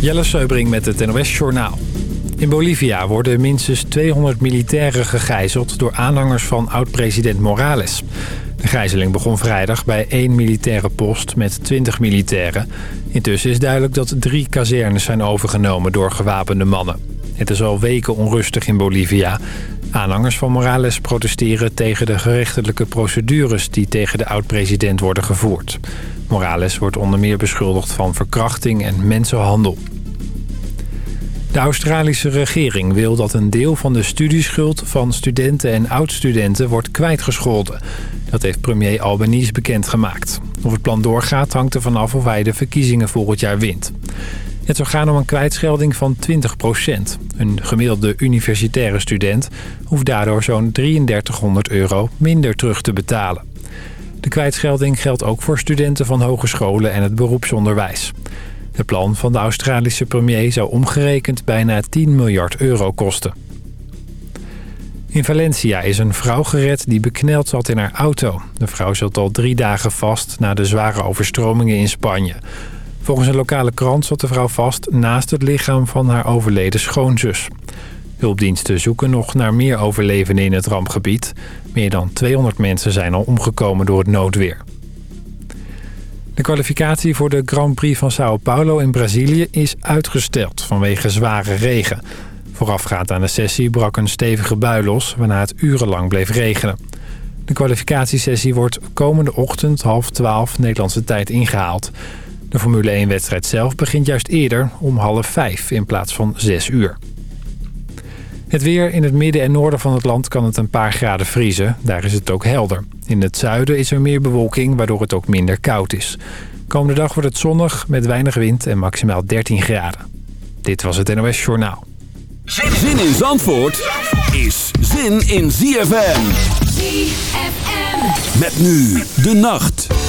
Jelle Seubring met het NOS Journaal. In Bolivia worden minstens 200 militairen gegijzeld... door aanhangers van oud-president Morales. De gijzeling begon vrijdag bij één militaire post met 20 militairen. Intussen is duidelijk dat drie kazernes zijn overgenomen door gewapende mannen. Het is al weken onrustig in Bolivia. Aanhangers van Morales protesteren tegen de gerechtelijke procedures... die tegen de oud-president worden gevoerd. Morales wordt onder meer beschuldigd van verkrachting en mensenhandel. De Australische regering wil dat een deel van de studieschuld van studenten en oud-studenten wordt kwijtgescholden. Dat heeft premier Albanese bekendgemaakt. Of het plan doorgaat hangt er vanaf of hij de verkiezingen volgend jaar wint. Het zou gaan om een kwijtschelding van 20% Een gemiddelde universitaire student hoeft daardoor zo'n 3300 euro minder terug te betalen. De kwijtschelding geldt ook voor studenten van hogescholen en het beroepsonderwijs. Het plan van de Australische premier zou omgerekend bijna 10 miljard euro kosten. In Valencia is een vrouw gered die bekneld zat in haar auto. De vrouw zat al drie dagen vast na de zware overstromingen in Spanje. Volgens een lokale krant zat de vrouw vast naast het lichaam van haar overleden schoonzus. Hulpdiensten zoeken nog naar meer overlevenden in het rampgebied. Meer dan 200 mensen zijn al omgekomen door het noodweer. De kwalificatie voor de Grand Prix van Sao Paulo in Brazilië is uitgesteld vanwege zware regen. Voorafgaand aan de sessie brak een stevige bui los, waarna het urenlang bleef regenen. De kwalificatiesessie wordt komende ochtend half twaalf Nederlandse tijd ingehaald. De Formule 1-wedstrijd zelf begint juist eerder, om half vijf in plaats van zes uur. Het weer in het midden en noorden van het land kan het een paar graden vriezen. Daar is het ook helder. In het zuiden is er meer bewolking, waardoor het ook minder koud is. Komende dag wordt het zonnig met weinig wind en maximaal 13 graden. Dit was het NOS Journaal. Zin in Zandvoort is zin in ZFM. ZFM. Met nu de nacht.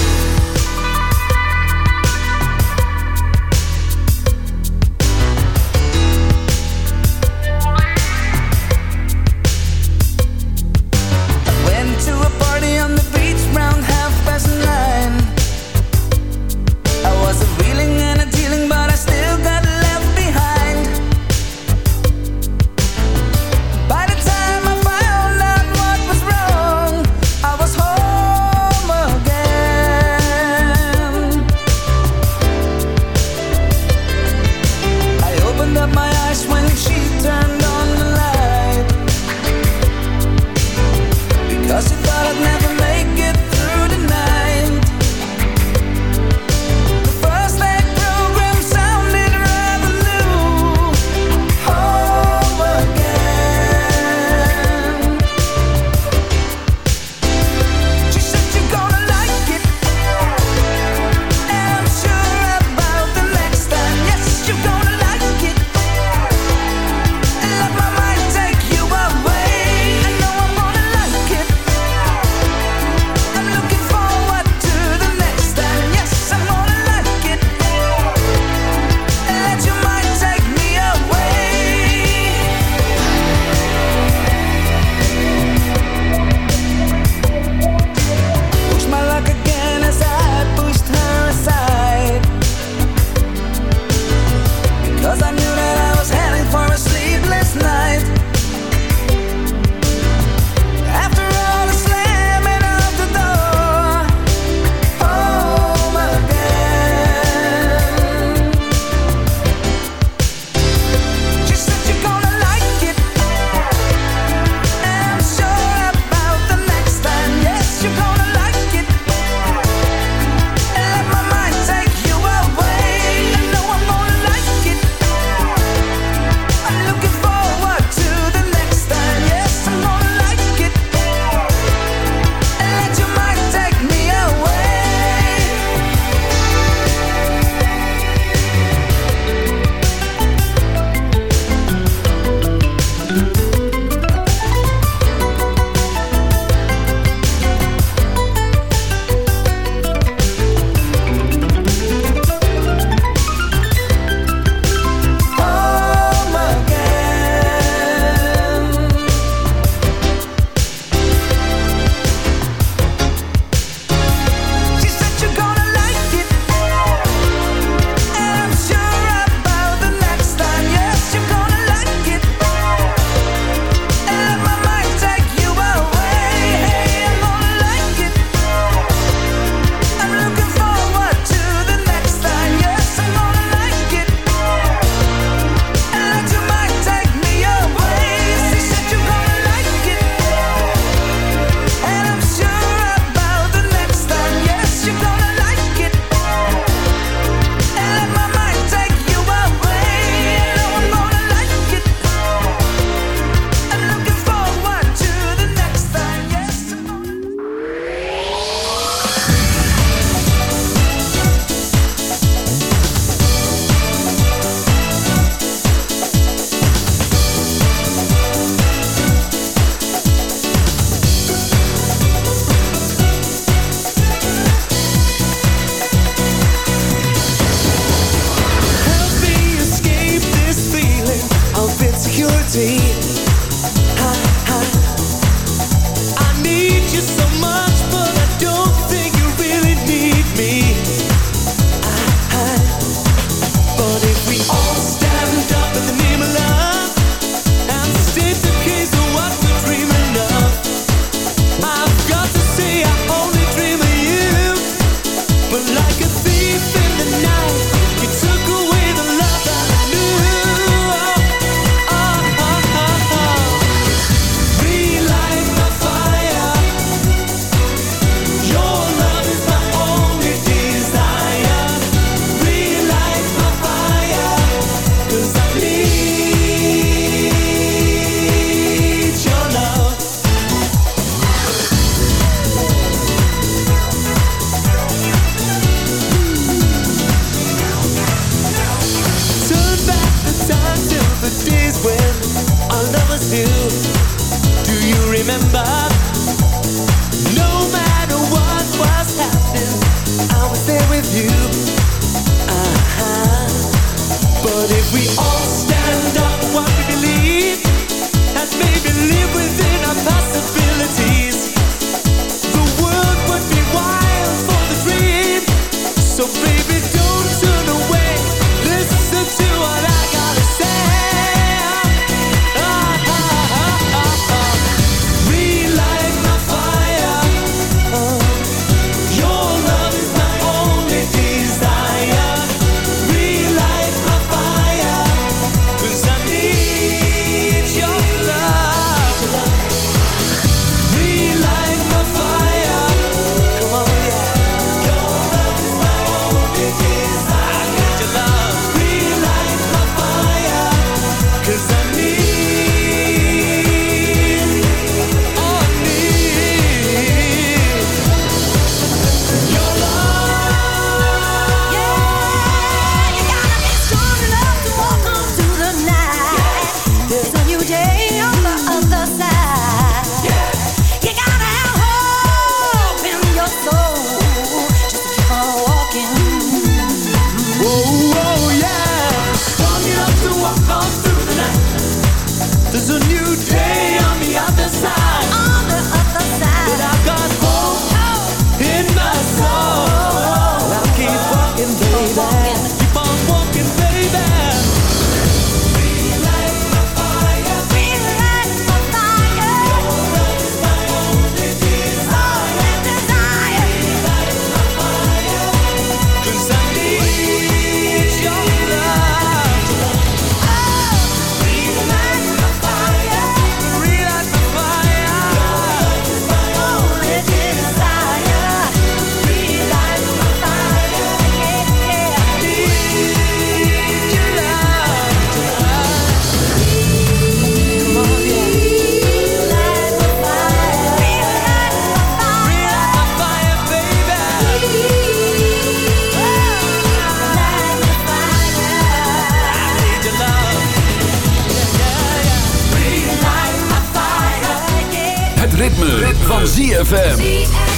ZFM.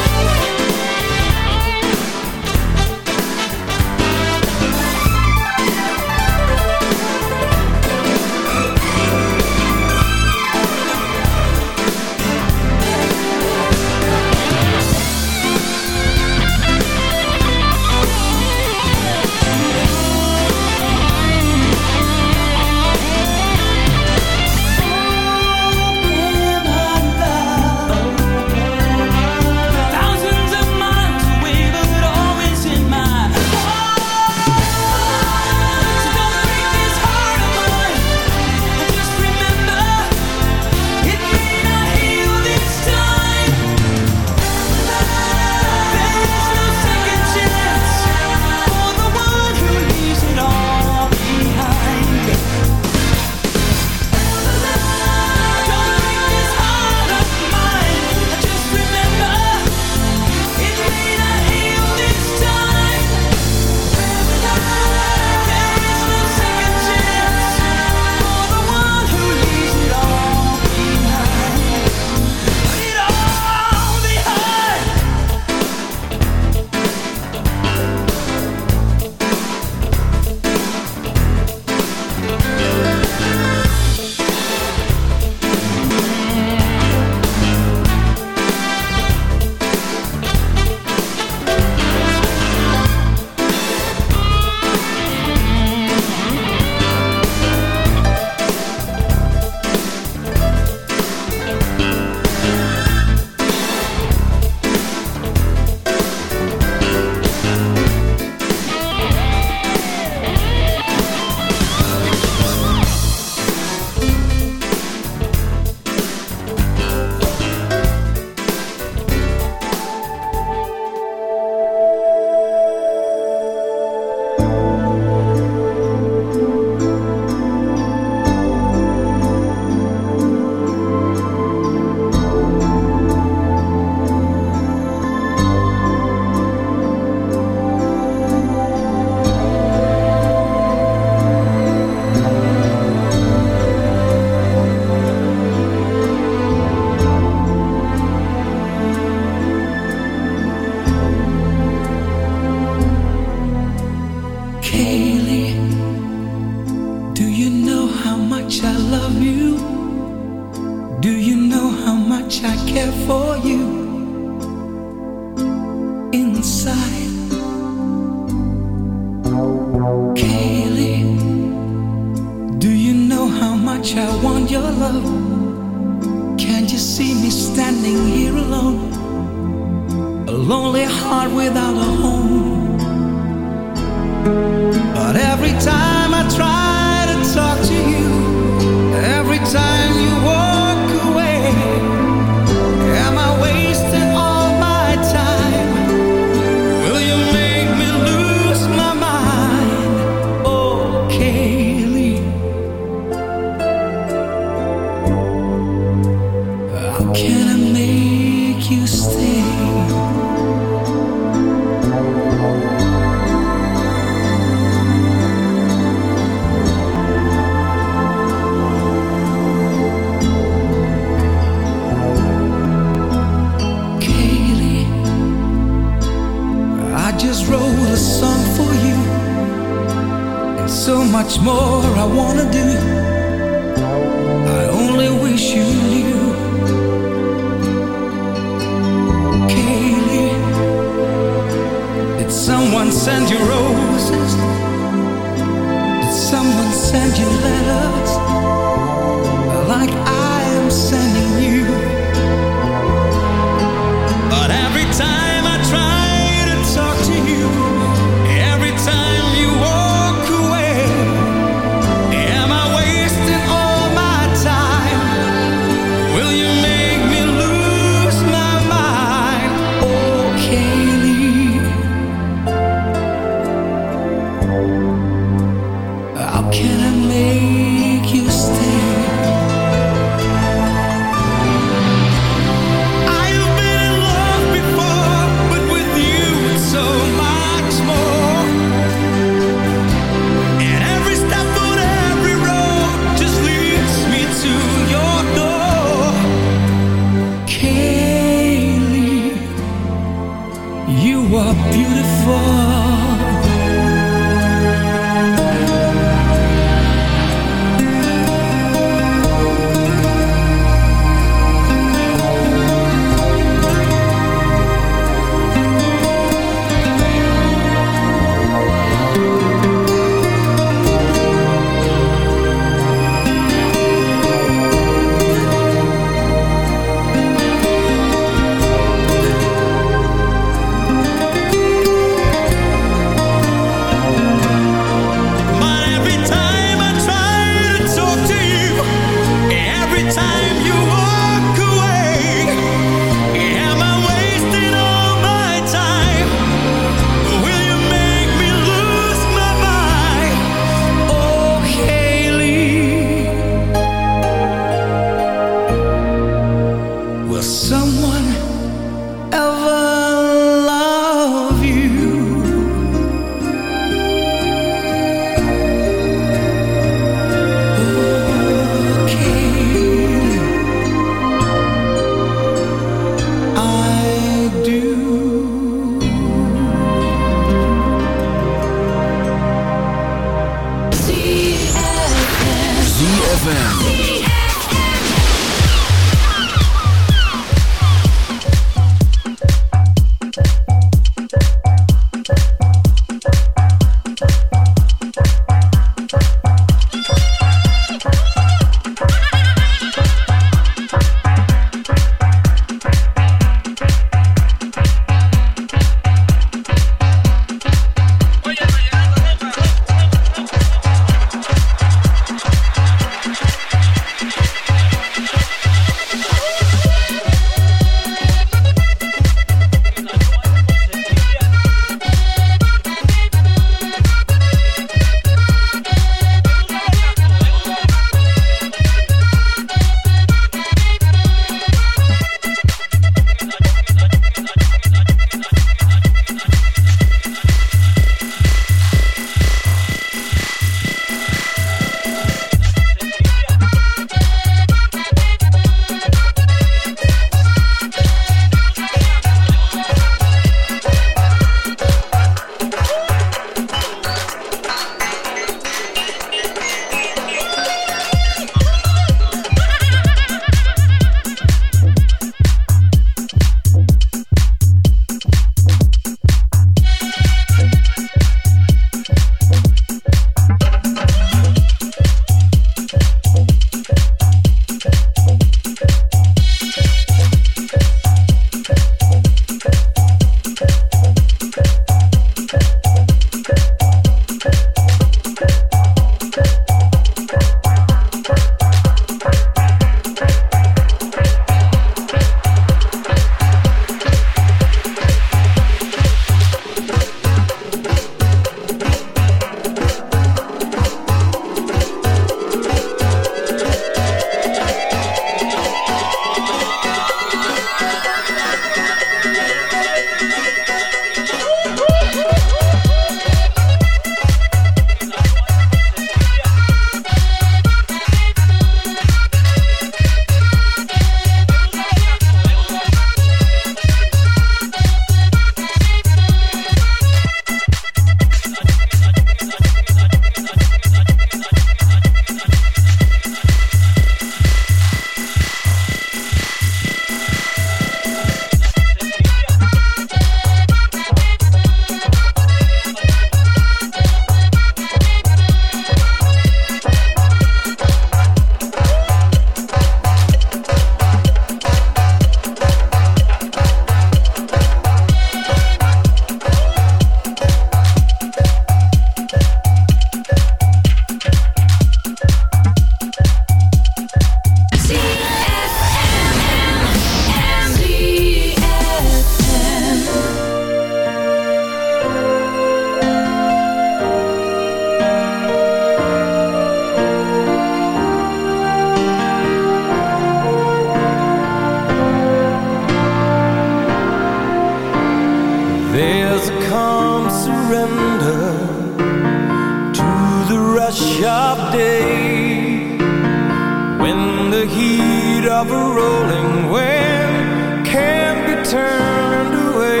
of a rolling wind can't be turned away.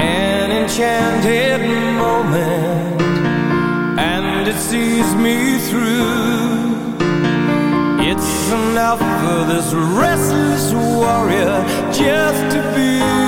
An enchanted moment, and it sees me through. It's enough for this restless warrior just to be.